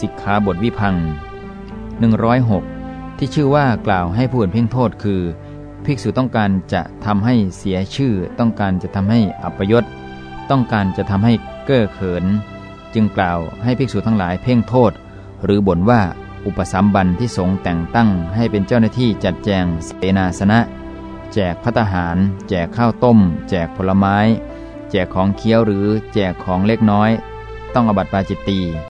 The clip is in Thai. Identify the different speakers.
Speaker 1: สิกขาบทวิพัง106 ที่ชื่อว่ากล่าวให้ผู้อื่นเพ่งโทษคือ ภิกษุต้องการจะทำให้เสียชื่อ ต้องการจะทำให้อัปยศ ต้องการจะทำให้เก้อเขิน จึงกล่าวให้ภิกษุทั้งหลายเพ่งโทษ หรือบ่นว่าอุปสัมบันที่สงแต่งตั้งให้เป็นเจ้าหน้าที่จัดแจงเสนาสนะ แจกพัตหาร แจกข้าวต้ม แจกผลไม้ แจกของเคี้ยวหรือแจกของเล็กน้อย ต้องอบัติปาจิตตี